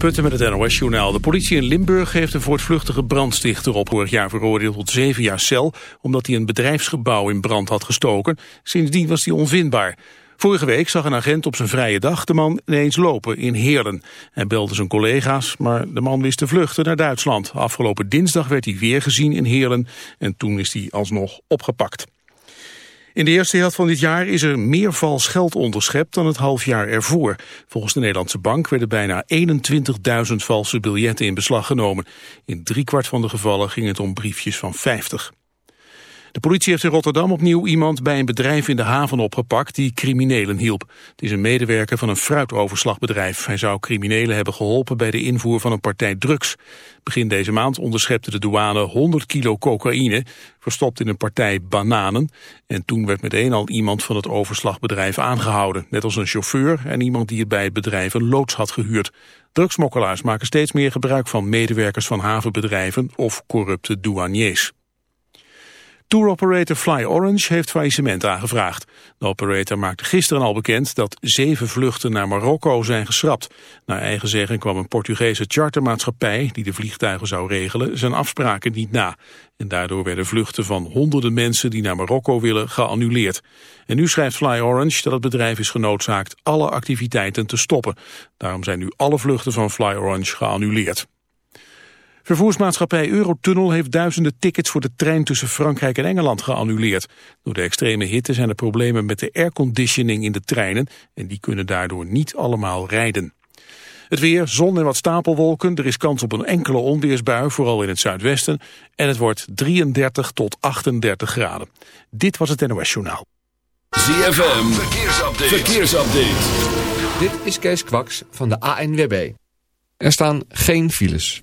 Putten met het NOS-journaal. De politie in Limburg heeft een voortvluchtige brandstichter op vorig jaar veroordeeld tot zeven jaar cel, omdat hij een bedrijfsgebouw in brand had gestoken. Sindsdien was hij onvindbaar. Vorige week zag een agent op zijn vrije dag de man ineens lopen in Heerlen. Hij belde zijn collega's, maar de man wist te vluchten naar Duitsland. Afgelopen dinsdag werd hij weer gezien in Heerlen en toen is hij alsnog opgepakt. In de eerste helft van dit jaar is er meer vals geld onderschept dan het half jaar ervoor. Volgens de Nederlandse Bank werden bijna 21.000 valse biljetten in beslag genomen. In driekwart van de gevallen ging het om briefjes van 50. De politie heeft in Rotterdam opnieuw iemand bij een bedrijf in de haven opgepakt die criminelen hielp. Het is een medewerker van een fruitoverslagbedrijf. Hij zou criminelen hebben geholpen bij de invoer van een partij drugs. Begin deze maand onderschepte de douane 100 kilo cocaïne, verstopt in een partij bananen. En toen werd meteen al iemand van het overslagbedrijf aangehouden. Net als een chauffeur en iemand die het bij het bedrijf een loods had gehuurd. Drugsmokkelaars maken steeds meer gebruik van medewerkers van havenbedrijven of corrupte douaniers. Tour operator Fly Orange heeft faillissement aangevraagd. De operator maakte gisteren al bekend dat zeven vluchten naar Marokko zijn geschrapt. Naar eigen zeggen kwam een Portugese chartermaatschappij, die de vliegtuigen zou regelen, zijn afspraken niet na. En daardoor werden vluchten van honderden mensen die naar Marokko willen geannuleerd. En nu schrijft Fly Orange dat het bedrijf is genoodzaakt alle activiteiten te stoppen. Daarom zijn nu alle vluchten van Fly Orange geannuleerd. Vervoersmaatschappij Eurotunnel heeft duizenden tickets voor de trein tussen Frankrijk en Engeland geannuleerd. Door de extreme hitte zijn er problemen met de airconditioning in de treinen en die kunnen daardoor niet allemaal rijden. Het weer, zon en wat stapelwolken. Er is kans op een enkele onweersbui, vooral in het zuidwesten. En het wordt 33 tot 38 graden. Dit was het NOS Journaal. ZFM, verkeersupdate. verkeersupdate. Dit is Kees Kwaks van de ANWB. Er staan geen files.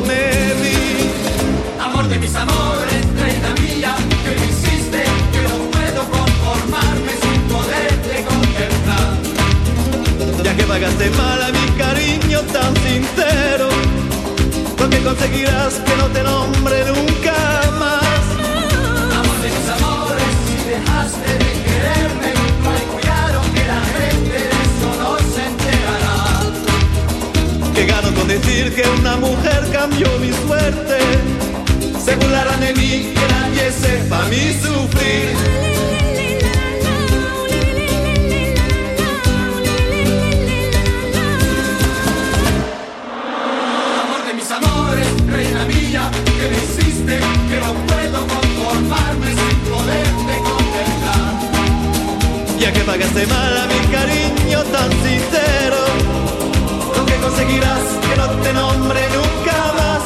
pagaste mal a mi cariño tan sincero, lo que conseguirás que no te nombre nunca más. Amor de mis amores, si dejaste de quererme, cuidado que la gente de eso no se enterará. Que gano con decir que una mujer cambió mi suerte. Se burlarán de mí, que nadie sepa mi sufrir. Pagaste mal a mi cariño tan sincero, lo que conseguirás que no te nombre nunca más.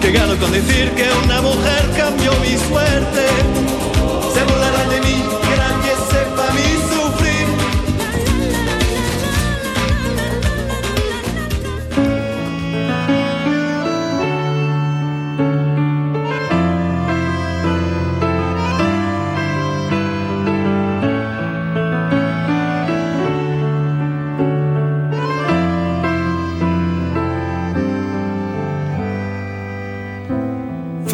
Que gano con decir que una mujer cambió mi suerte. Se burlarán de mí,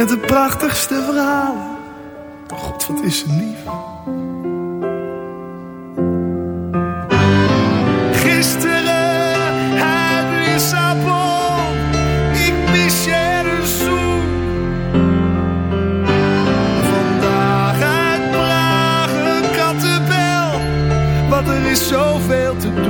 Met de prachtigste verhalen. God, wat is ze lief. Gisteren uit Lissabon. Ik mis je een zoen. Vandaag uit Praag een kattenbel. Want er is zoveel te doen.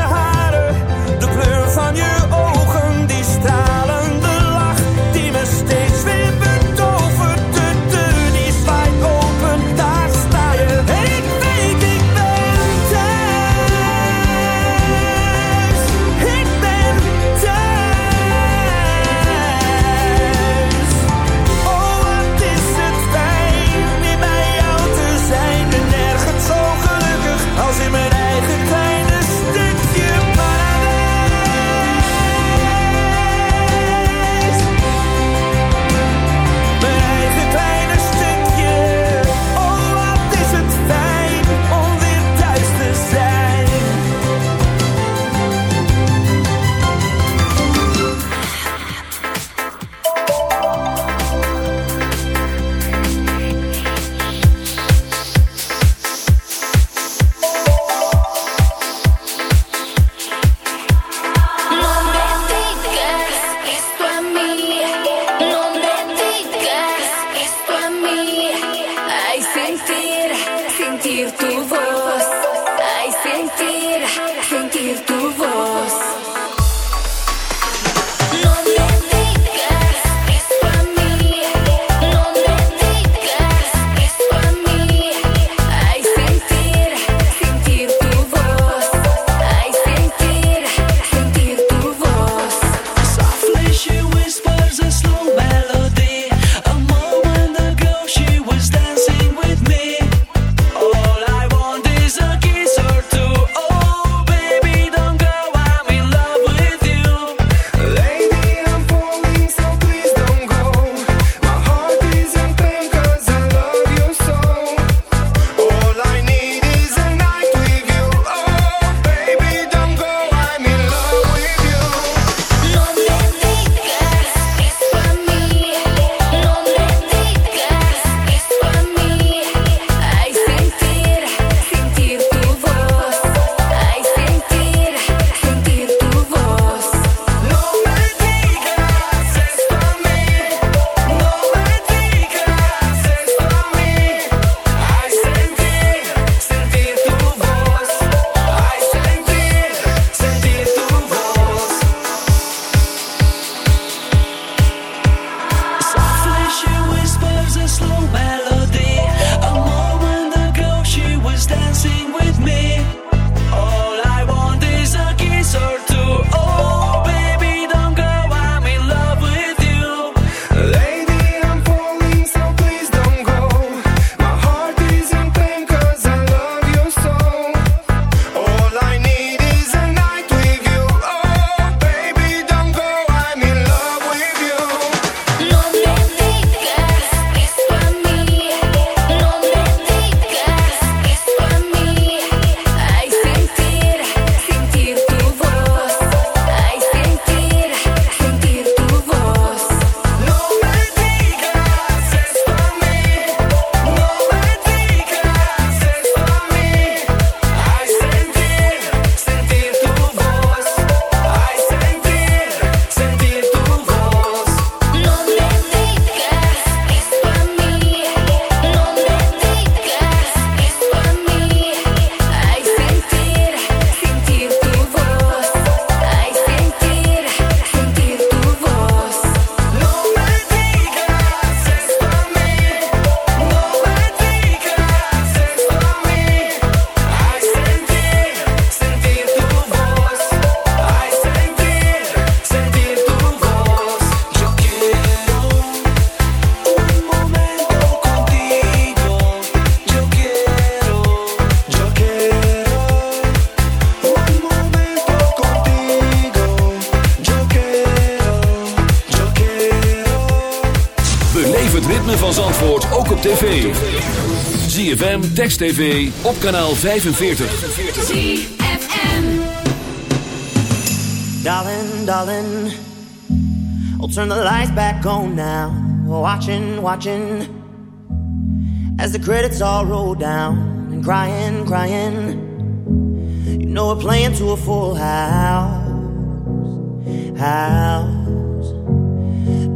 TV, op kanaal 45. ZFM. Darling, darling, I'll turn the lights back on now. Watching, watching, as the credits all roll down. And crying, crying, you know we're playing to a full house. House.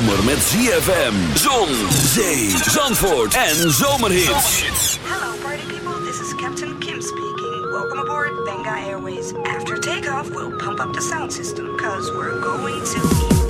Zomer met ZFM, zon, zee, zandvoort en zomerhits. Hello, party people. This is Captain Kim speaking. Welcome aboard Benga Airways. After takeoff, we'll pump up the sound system because we're going to